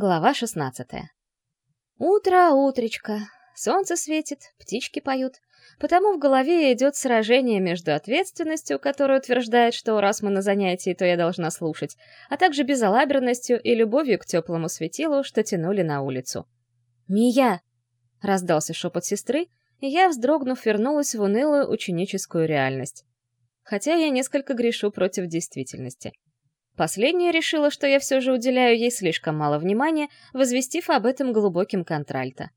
Глава 16. Утро, утречко. Солнце светит, птички поют. Потому в голове идет сражение между ответственностью, которая утверждает, что раз мы на занятии, то я должна слушать, а также безалаберностью и любовью к теплому светилу, что тянули на улицу. «Мия!» — раздался шепот сестры, и я, вздрогнув, вернулась в унылую ученическую реальность. Хотя я несколько грешу против действительности. Последняя решила, что я все же уделяю ей слишком мало внимания, возвестив об этом глубоким контральто.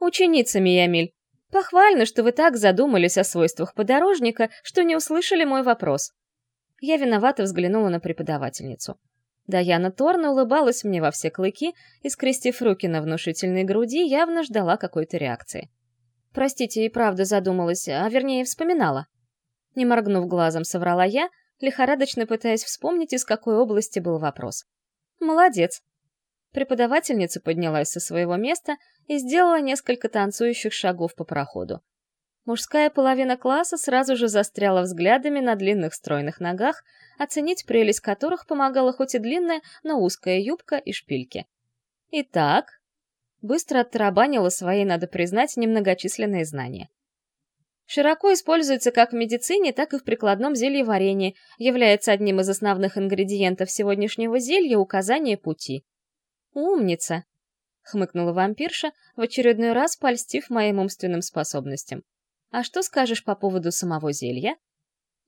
«Ученица Миямиль, похвально, что вы так задумались о свойствах подорожника, что не услышали мой вопрос». Я виновато взглянула на преподавательницу. Даяна Торна улыбалась мне во все клыки и, скрестив руки на внушительной груди, явно ждала какой-то реакции. Простите, и правда задумалась, а вернее вспоминала. Не моргнув глазом, соврала я — лихорадочно пытаясь вспомнить, из какой области был вопрос. «Молодец!» Преподавательница поднялась со своего места и сделала несколько танцующих шагов по проходу. Мужская половина класса сразу же застряла взглядами на длинных стройных ногах, оценить прелесть которых помогала хоть и длинная, но узкая юбка и шпильки. «Итак...» Быстро оттарабанила свои, надо признать, немногочисленные знания. Широко используется как в медицине, так и в прикладном зельеварении, является одним из основных ингредиентов сегодняшнего зелья указание пути. «Умница!» — хмыкнула вампирша, в очередной раз польстив моим умственным способностям. «А что скажешь по поводу самого зелья?»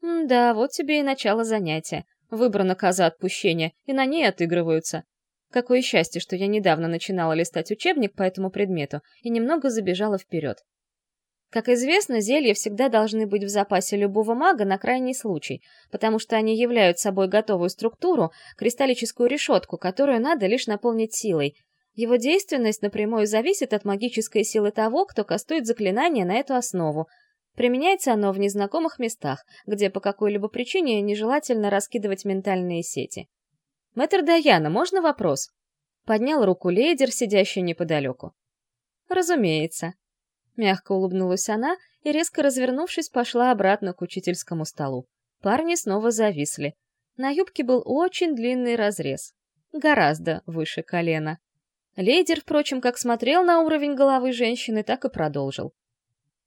«Да, вот тебе и начало занятия. Выбрана коза отпущения, и на ней отыгрываются. Какое счастье, что я недавно начинала листать учебник по этому предмету и немного забежала вперед. Как известно, зелья всегда должны быть в запасе любого мага на крайний случай, потому что они являют собой готовую структуру, кристаллическую решетку, которую надо лишь наполнить силой. Его действенность напрямую зависит от магической силы того, кто кастует заклинание на эту основу. Применяется оно в незнакомых местах, где по какой-либо причине нежелательно раскидывать ментальные сети. «Мэтр Даяна, можно вопрос?» Поднял руку лейдер, сидящий неподалеку. «Разумеется», Мягко улыбнулась она и, резко развернувшись, пошла обратно к учительскому столу. Парни снова зависли. На юбке был очень длинный разрез. Гораздо выше колена. Лейдер, впрочем, как смотрел на уровень головы женщины, так и продолжил.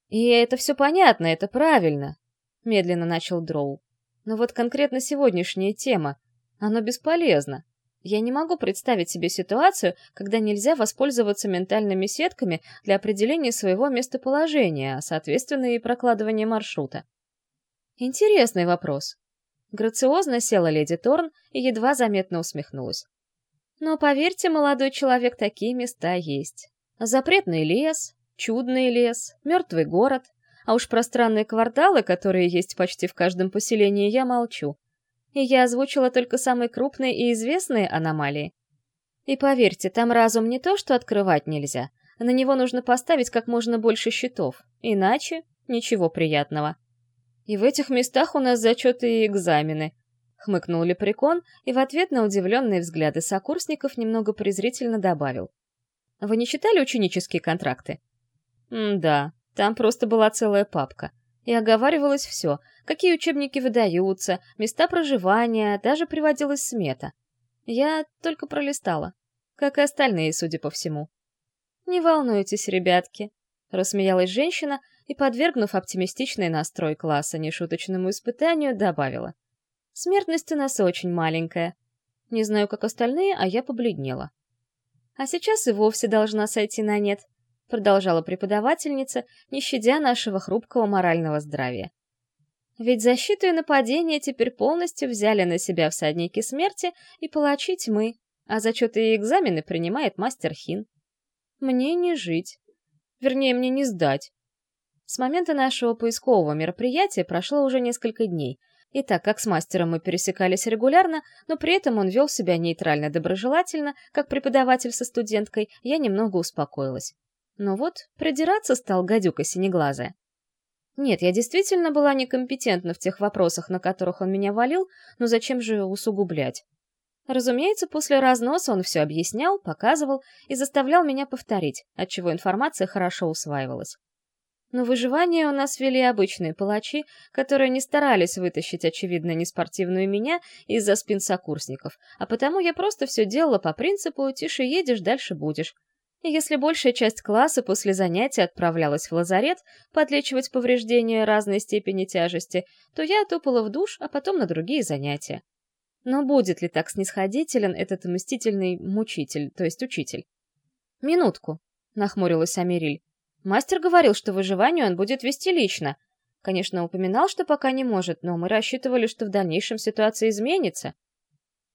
«И это все понятно, это правильно», — медленно начал Дроу. «Но вот конкретно сегодняшняя тема, оно бесполезно. Я не могу представить себе ситуацию, когда нельзя воспользоваться ментальными сетками для определения своего местоположения, а соответственно и прокладывания маршрута. Интересный вопрос. Грациозно села леди Торн и едва заметно усмехнулась. Но поверьте, молодой человек, такие места есть. Запретный лес, чудный лес, мертвый город, а уж пространные кварталы, которые есть почти в каждом поселении, я молчу и я озвучила только самые крупные и известные аномалии. И поверьте, там разум не то, что открывать нельзя, на него нужно поставить как можно больше щитов, иначе ничего приятного. И в этих местах у нас зачеты и экзамены, хмыкнул Лепрекон и в ответ на удивленные взгляды сокурсников немного презрительно добавил. Вы не читали ученические контракты? М да, там просто была целая папка и оговаривалось все, какие учебники выдаются, места проживания, даже приводилась смета. Я только пролистала, как и остальные, судя по всему. «Не волнуйтесь, ребятки», — рассмеялась женщина и, подвергнув оптимистичный настрой класса нешуточному испытанию, добавила. «Смертность у нас очень маленькая. Не знаю, как остальные, а я побледнела. А сейчас и вовсе должна сойти на нет продолжала преподавательница, не щадя нашего хрупкого морального здравия. Ведь защиту и нападение теперь полностью взяли на себя всадники смерти и палачи тьмы, а зачеты и экзамены принимает мастер Хин. Мне не жить. Вернее, мне не сдать. С момента нашего поискового мероприятия прошло уже несколько дней, и так как с мастером мы пересекались регулярно, но при этом он вел себя нейтрально-доброжелательно, как преподаватель со студенткой, я немного успокоилась. Но вот придираться стал гадюка синеглазая. Нет, я действительно была некомпетентна в тех вопросах, на которых он меня валил, но зачем же усугублять? Разумеется, после разноса он все объяснял, показывал и заставлял меня повторить, отчего информация хорошо усваивалась. Но выживание у нас вели обычные палачи, которые не старались вытащить, очевидно, неспортивную меня из-за спин сокурсников, а потому я просто все делала по принципу «тише едешь, дальше будешь». Если большая часть класса после занятия отправлялась в лазарет подлечивать повреждения разной степени тяжести, то я топала в душ, а потом на другие занятия. Но будет ли так снисходителен этот мстительный мучитель, то есть учитель? «Минутку», — нахмурилась Амириль. Мастер говорил, что выживание он будет вести лично. Конечно, упоминал, что пока не может, но мы рассчитывали, что в дальнейшем ситуация изменится.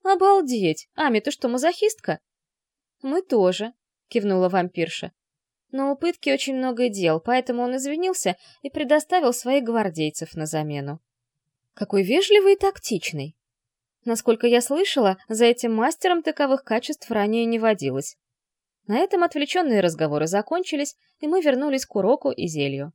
Обалдеть! Ами, ты что, мазохистка? Мы тоже, кивнула вампирша. Но у пытки очень много дел, поэтому он извинился и предоставил своих гвардейцев на замену. Какой вежливый и тактичный. Насколько я слышала, за этим мастером таковых качеств ранее не водилось. На этом отвлеченные разговоры закончились, и мы вернулись к уроку и зелью.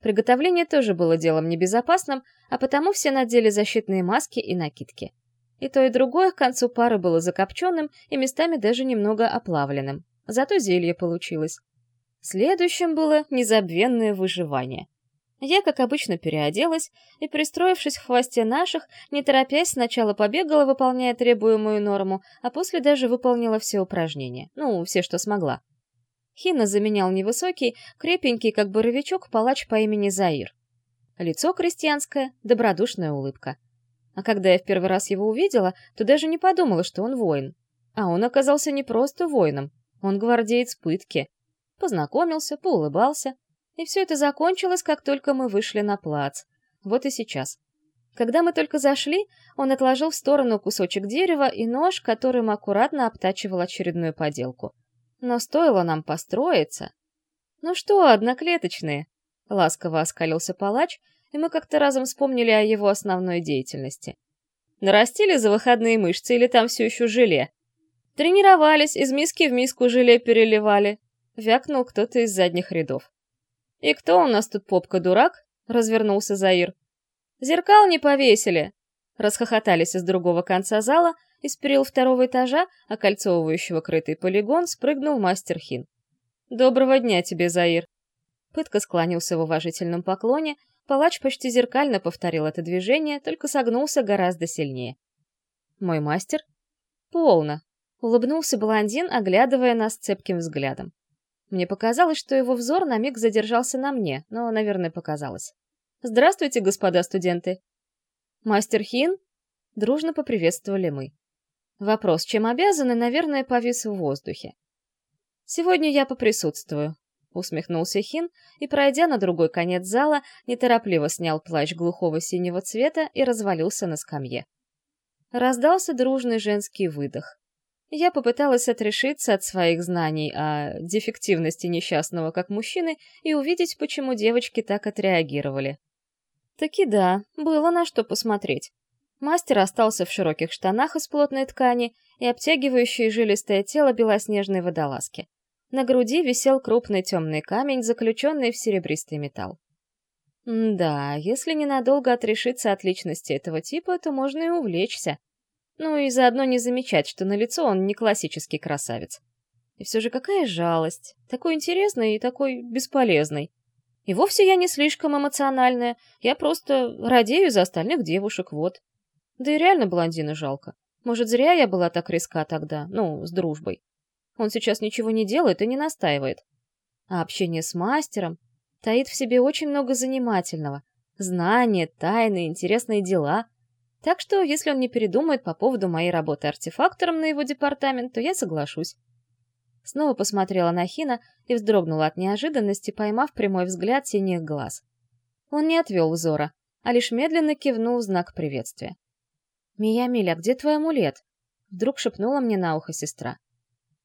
Приготовление тоже было делом небезопасным, а потому все надели защитные маски и накидки. И то, и другое к концу пары было закопченным и местами даже немного оплавленным. Зато зелье получилось. Следующим было незабвенное выживание. Я, как обычно, переоделась и, пристроившись в хвосте наших, не торопясь, сначала побегала, выполняя требуемую норму, а после даже выполнила все упражнения. Ну, все, что смогла. Хина заменял невысокий, крепенький, как боровичок, палач по имени Заир. Лицо крестьянское, добродушная улыбка. А когда я в первый раз его увидела, то даже не подумала, что он воин. А он оказался не просто воином, он гвардеец пытки. Познакомился, поулыбался, и все это закончилось, как только мы вышли на плац. Вот и сейчас. Когда мы только зашли, он отложил в сторону кусочек дерева и нож, которым аккуратно обтачивал очередную поделку. Но стоило нам построиться... «Ну что, одноклеточные?» — ласково оскалился палач, и мы как-то разом вспомнили о его основной деятельности. «Нарастили за выходные мышцы или там все еще желе?» «Тренировались, из миски в миску желе переливали», — вякнул кто-то из задних рядов. «И кто у нас тут попка-дурак?» — развернулся Заир. «Зеркал не повесили!» Расхохотались из другого конца зала, из перил второго этажа, окольцовывающего крытый полигон, спрыгнул мастер Хин. «Доброго дня тебе, Заир!» Пытка склонился в уважительном поклоне, палач почти зеркально повторил это движение, только согнулся гораздо сильнее. «Мой мастер?» «Полно!» — улыбнулся блондин, оглядывая нас цепким взглядом. Мне показалось, что его взор на миг задержался на мне, но, наверное, показалось. «Здравствуйте, господа студенты!» «Мастер Хин?» Дружно поприветствовали мы. Вопрос, чем обязаны, наверное, повис в воздухе. «Сегодня я поприсутствую», — усмехнулся Хин и, пройдя на другой конец зала, неторопливо снял плащ глухого синего цвета и развалился на скамье. Раздался дружный женский выдох. Я попыталась отрешиться от своих знаний о дефективности несчастного как мужчины и увидеть, почему девочки так отреагировали. Таки да, было на что посмотреть. Мастер остался в широких штанах из плотной ткани и обтягивающей жилистое тело белоснежной водолазки. На груди висел крупный темный камень, заключенный в серебристый металл. М да, если ненадолго отрешиться от личности этого типа, то можно и увлечься. Ну и заодно не замечать, что на лицо он не классический красавец. И все же какая жалость. Такой интересный и такой бесполезный. И вовсе я не слишком эмоциональная. Я просто радею за остальных девушек, вот. Да и реально блондина жалко. Может, зря я была так резка тогда, ну, с дружбой. Он сейчас ничего не делает и не настаивает. А общение с мастером таит в себе очень много занимательного. Знания, тайны, интересные дела. Так что, если он не передумает по поводу моей работы артефактором на его департамент, то я соглашусь. Снова посмотрела на Хина и вздрогнула от неожиданности, поймав прямой взгляд синих глаз. Он не отвел взора, а лишь медленно кивнул в знак приветствия. «Мия, Миля, где твой амулет?» Вдруг шепнула мне на ухо сестра.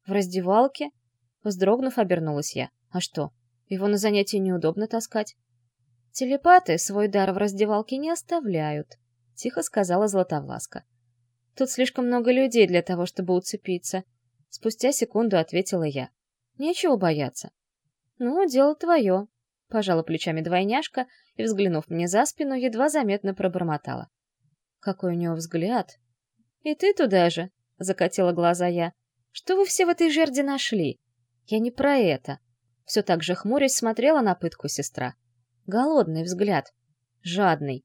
«В раздевалке?» Вздрогнув, обернулась я. «А что, его на занятии неудобно таскать?» «Телепаты свой дар в раздевалке не оставляют», — тихо сказала Златовласка. «Тут слишком много людей для того, чтобы уцепиться». Спустя секунду ответила я. «Нечего бояться». «Ну, дело твое», — пожала плечами двойняшка и, взглянув мне за спину, едва заметно пробормотала. «Какой у него взгляд!» «И ты туда же!» — закатила глаза я. «Что вы все в этой жерде нашли?» «Я не про это. Все так же хмурясь смотрела на пытку сестра. Голодный взгляд. Жадный.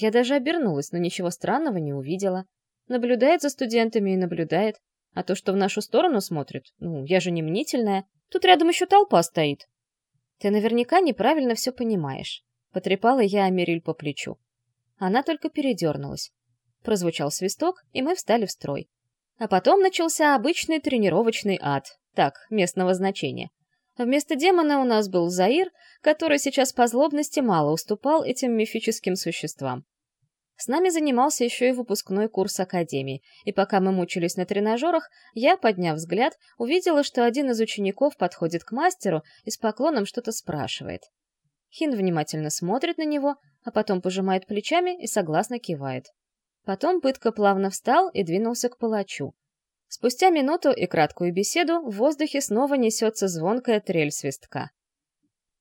Я даже обернулась, но ничего странного не увидела. Наблюдает за студентами и наблюдает. А то, что в нашу сторону смотрит, ну, я же не мнительная. Тут рядом еще толпа стоит. Ты наверняка неправильно все понимаешь. Потрепала я Америль по плечу. Она только передернулась. Прозвучал свисток, и мы встали в строй. А потом начался обычный тренировочный ад, так, местного значения. Вместо демона у нас был Заир, который сейчас по злобности мало уступал этим мифическим существам. С нами занимался еще и выпускной курс Академии, и пока мы мучились на тренажерах, я, подняв взгляд, увидела, что один из учеников подходит к мастеру и с поклоном что-то спрашивает. Хин внимательно смотрит на него, а потом пожимает плечами и согласно кивает. Потом пытка плавно встал и двинулся к палачу. Спустя минуту и краткую беседу в воздухе снова несется звонкая трель свистка.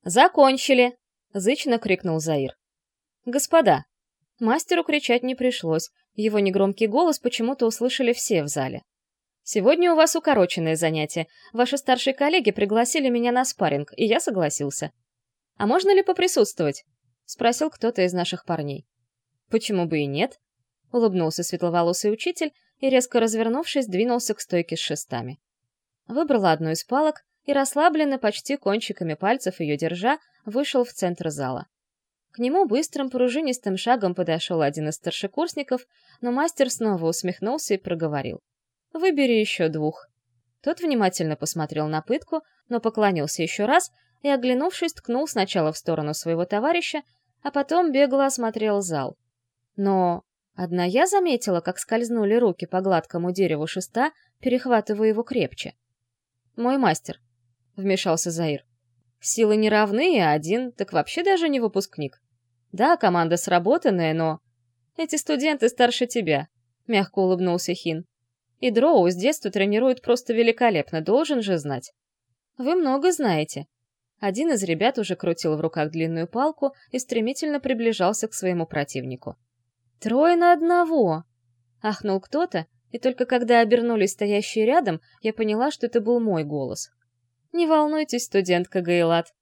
«Закончили!» — зычно крикнул Заир. «Господа, Мастеру кричать не пришлось, его негромкий голос почему-то услышали все в зале. «Сегодня у вас укороченное занятие. Ваши старшие коллеги пригласили меня на спарринг, и я согласился. А можно ли поприсутствовать?» — спросил кто-то из наших парней. «Почему бы и нет?» — улыбнулся светловолосый учитель и, резко развернувшись, двинулся к стойке с шестами. Выбрала одну из палок и, расслабленно, почти кончиками пальцев ее держа, вышел в центр зала. К нему быстрым пружинистым шагом подошел один из старшекурсников, но мастер снова усмехнулся и проговорил. «Выбери еще двух». Тот внимательно посмотрел на пытку, но поклонился еще раз и, оглянувшись, ткнул сначала в сторону своего товарища, а потом бегло осмотрел зал. Но одна я заметила, как скользнули руки по гладкому дереву шеста, перехватывая его крепче. «Мой мастер», — вмешался Заир. «Силы не равны, а один, так вообще даже не выпускник. Да, команда сработанная, но... Эти студенты старше тебя, — мягко улыбнулся Хин. И Дроу с детства тренирует просто великолепно, должен же знать. Вы много знаете. Один из ребят уже крутил в руках длинную палку и стремительно приближался к своему противнику. «Трое на одного!» — ахнул кто-то, и только когда обернулись стоящие рядом, я поняла, что это был мой голос. «Не волнуйтесь, студентка Гейлат,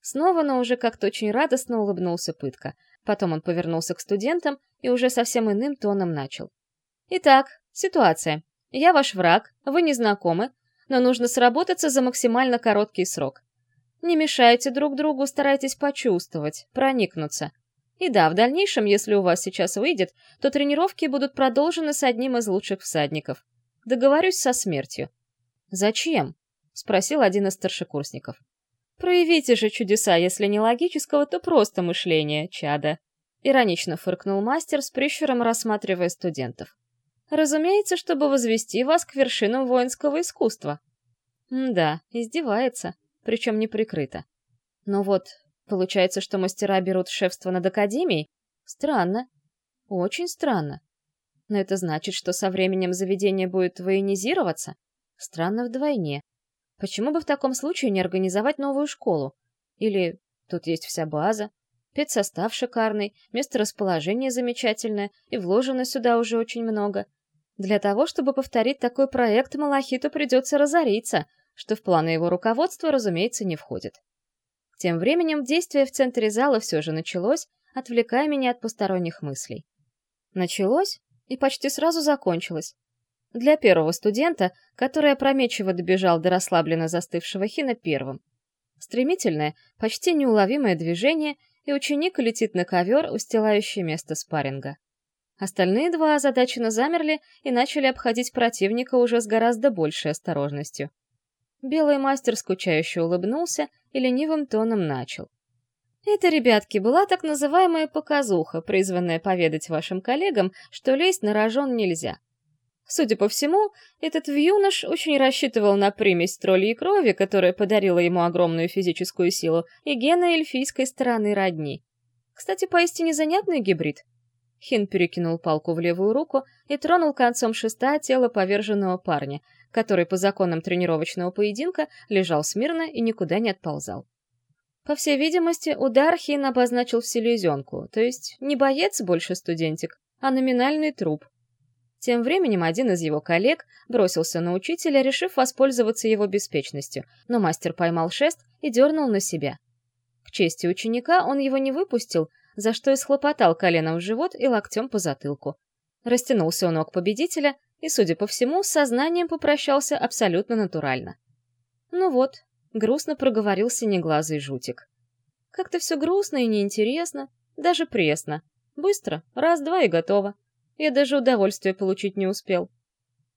Снова, но уже как-то очень радостно улыбнулся Пытка. Потом он повернулся к студентам и уже совсем иным тоном начал. «Итак, ситуация. Я ваш враг, вы не знакомы, но нужно сработаться за максимально короткий срок. Не мешайте друг другу, старайтесь почувствовать, проникнуться. И да, в дальнейшем, если у вас сейчас выйдет, то тренировки будут продолжены с одним из лучших всадников. Договорюсь со смертью». «Зачем?» — спросил один из старшекурсников. Проявите же чудеса, если не логического, то просто мышления, чада. Иронично фыркнул мастер с прищуром, рассматривая студентов. Разумеется, чтобы возвести вас к вершинам воинского искусства. М да, издевается, причем неприкрыто. Но вот, получается, что мастера берут шефство над академией? Странно. Очень странно. Но это значит, что со временем заведение будет военизироваться? Странно вдвойне. Почему бы в таком случае не организовать новую школу? Или тут есть вся база, педсостав шикарный, место расположения замечательное, и вложено сюда уже очень много. Для того, чтобы повторить такой проект, Малахиту придется разориться, что в планы его руководства, разумеется, не входит. Тем временем действие в центре зала все же началось, отвлекая меня от посторонних мыслей. Началось и почти сразу закончилось. Для первого студента, который опрометчиво добежал до расслабленно застывшего Хина первым. Стремительное, почти неуловимое движение, и ученик летит на ковер, устилающий место спарринга. Остальные два озадаченно замерли и начали обходить противника уже с гораздо большей осторожностью. Белый мастер скучающе улыбнулся и ленивым тоном начал. Это, ребятки, была так называемая показуха, призванная поведать вашим коллегам, что лезть на рожон нельзя. Судя по всему, этот вьюнош очень рассчитывал на примесь троллей крови, которая подарила ему огромную физическую силу, и гены эльфийской стороны родни. Кстати, поистине занятный гибрид. Хин перекинул палку в левую руку и тронул концом шеста тело поверженного парня, который по законам тренировочного поединка лежал смирно и никуда не отползал. По всей видимости, удар Хин обозначил в селезенку, то есть не боец больше студентик, а номинальный труп — Тем временем один из его коллег бросился на учителя, решив воспользоваться его беспечностью, но мастер поймал шест и дернул на себя. К чести ученика он его не выпустил, за что и схлопотал коленом в живот и локтем по затылку. Растянулся у ног победителя и, судя по всему, с сознанием попрощался абсолютно натурально. Ну вот, грустно проговорил синеглазый жутик. Как-то все грустно и неинтересно, даже пресно. Быстро, раз-два и готово. Я даже удовольствия получить не успел.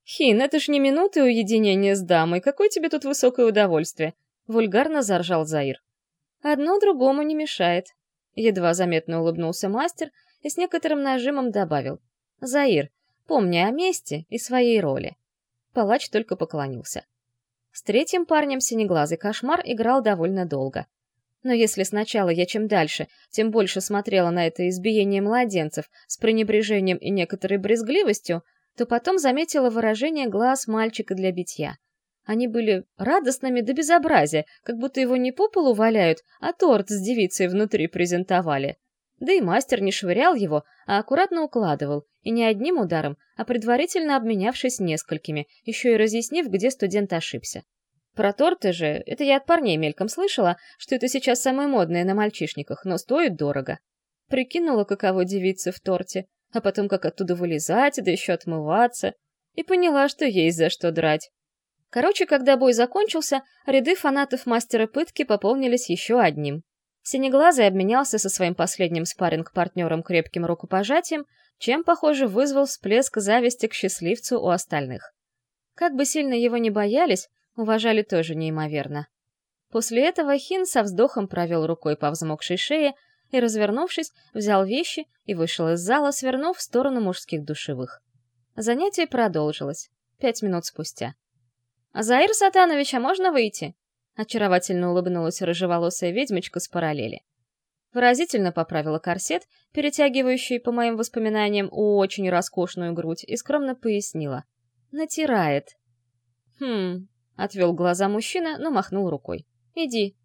«Хин, это ж не минуты уединения с дамой, какое тебе тут высокое удовольствие?» — вульгарно заржал Заир. «Одно другому не мешает», — едва заметно улыбнулся мастер и с некоторым нажимом добавил. «Заир, помни о месте и своей роли». Палач только поклонился. С третьим парнем синеглазый кошмар играл довольно долго. Но если сначала я чем дальше, тем больше смотрела на это избиение младенцев с пренебрежением и некоторой брезгливостью, то потом заметила выражение глаз мальчика для битья. Они были радостными до безобразия, как будто его не по полу валяют, а торт с девицей внутри презентовали. Да и мастер не швырял его, а аккуратно укладывал, и не одним ударом, а предварительно обменявшись несколькими, еще и разъяснив, где студент ошибся. Про торты же, это я от парней мельком слышала, что это сейчас самое модное на мальчишниках, но стоит дорого. Прикинула, каково девица в торте, а потом как оттуда вылезать, да еще отмываться, и поняла, что есть за что драть. Короче, когда бой закончился, ряды фанатов мастера пытки пополнились еще одним. Синеглазый обменялся со своим последним спарринг-партнером крепким рукопожатием, чем, похоже, вызвал всплеск зависти к счастливцу у остальных. Как бы сильно его не боялись, уважали тоже неимоверно. После этого Хин со вздохом провел рукой по взмокшей шее и, развернувшись, взял вещи и вышел из зала, свернув в сторону мужских душевых. Занятие продолжилось. Пять минут спустя. «Заир Сатанович, а можно выйти?» Очаровательно улыбнулась рыжеволосая ведьмочка с параллели. Выразительно поправила корсет, перетягивающий, по моим воспоминаниям, очень роскошную грудь, и скромно пояснила. «Натирает». «Хм, Отвел глаза мужчина, но махнул рукой. «Иди».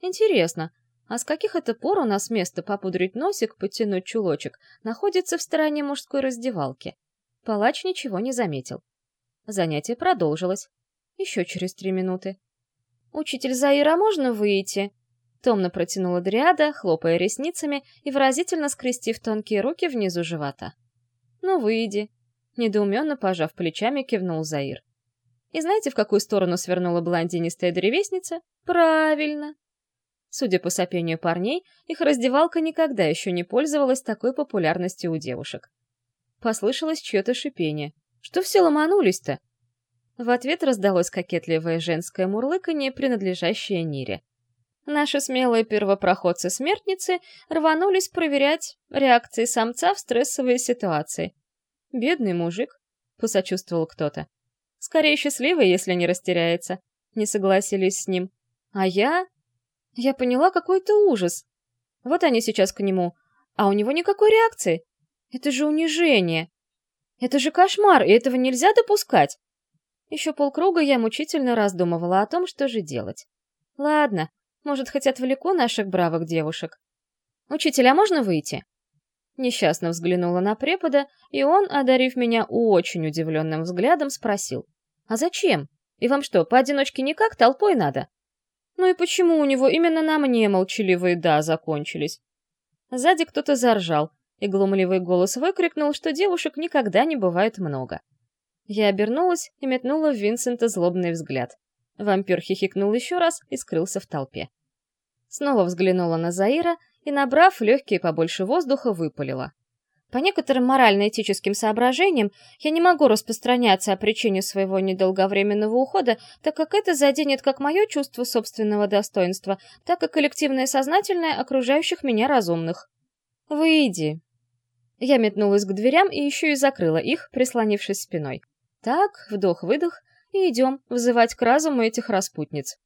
«Интересно, а с каких это пор у нас место попудрить носик, подтянуть чулочек, находится в стороне мужской раздевалки?» Палач ничего не заметил. Занятие продолжилось. Еще через три минуты. «Учитель Заира, можно выйти?» Томно протянула Дриада, хлопая ресницами и выразительно скрестив тонкие руки внизу живота. «Ну, выйди», — недоуменно пожав плечами, кивнул Заир. И знаете, в какую сторону свернула блондинистая древесница? Правильно. Судя по сопению парней, их раздевалка никогда еще не пользовалась такой популярностью у девушек. Послышалось чье-то шипение. «Что все ломанулись-то?» В ответ раздалось кокетливое женское мурлыканье, принадлежащее Нире. Наши смелые первопроходцы-смертницы рванулись проверять реакции самца в стрессовой ситуации. «Бедный мужик», — посочувствовал кто-то. Скорее счастливый, если не растеряется. Не согласились с ним. А я... Я поняла какой-то ужас. Вот они сейчас к нему, а у него никакой реакции. Это же унижение. Это же кошмар, и этого нельзя допускать. Еще полкруга я мучительно раздумывала о том, что же делать. Ладно, может, хоть отвлеку наших бравых девушек. «Учитель, а можно выйти?» Несчастно взглянула на препода, и он, одарив меня очень удивленным взглядом, спросил. «А зачем? И вам что, поодиночке никак, толпой надо?» «Ну и почему у него именно на мне молчаливые «да» закончились?» Сзади кто-то заржал, и глумливый голос выкрикнул, что девушек никогда не бывает много. Я обернулась и метнула в Винсента злобный взгляд. Вампир хихикнул еще раз и скрылся в толпе. Снова взглянула на Заира и, набрав легкие побольше воздуха, выпалила. По некоторым морально-этическим соображениям я не могу распространяться о причине своего недолговременного ухода, так как это заденет как мое чувство собственного достоинства, так и коллективное сознательное окружающих меня разумных. «Выйди!» Я метнулась к дверям и еще и закрыла их, прислонившись спиной. Так, вдох-выдох, и идем вызывать к разуму этих распутниц.